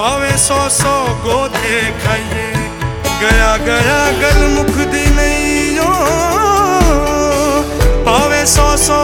सौ सौ गोदे खाइए। गया गया गल मुख दी नहीं पावे सौ सौ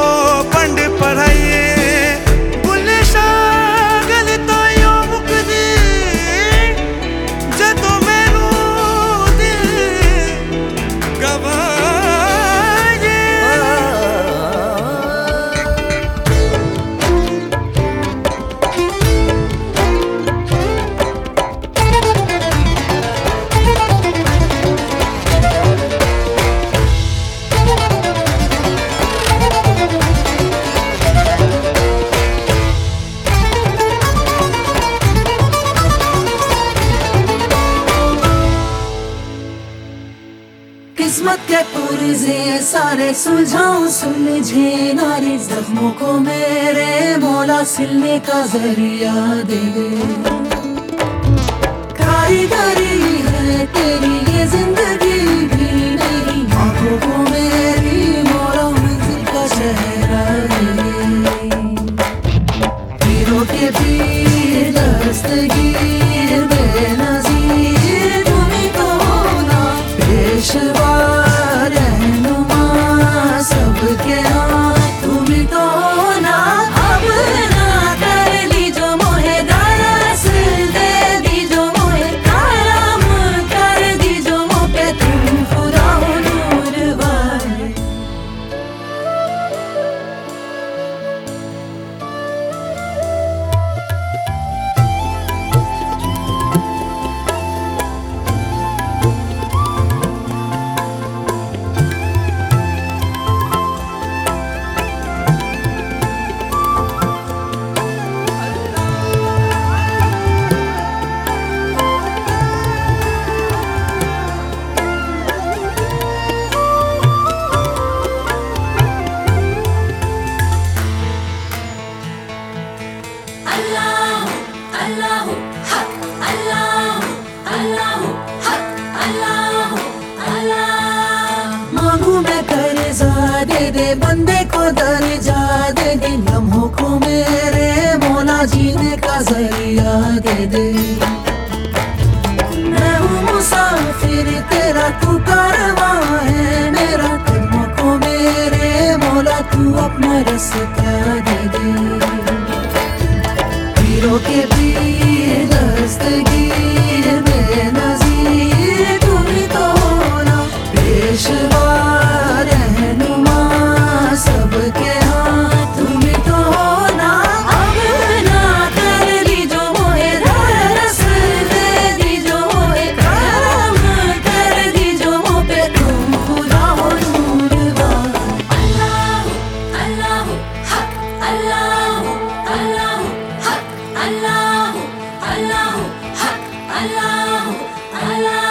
किस्मत के पुरजे सारे सुलझाऊं, सुलझे नारे जख्मों को मेरे मौला सिलने का ज़रिया दे कारीगरी है तेरी ये ज़िंदगी भी मेरी आँखों को मेरी मौला मंजिल का चेहरा दे हीरो के पीर दस्तगीर se Allahu Hak Allahu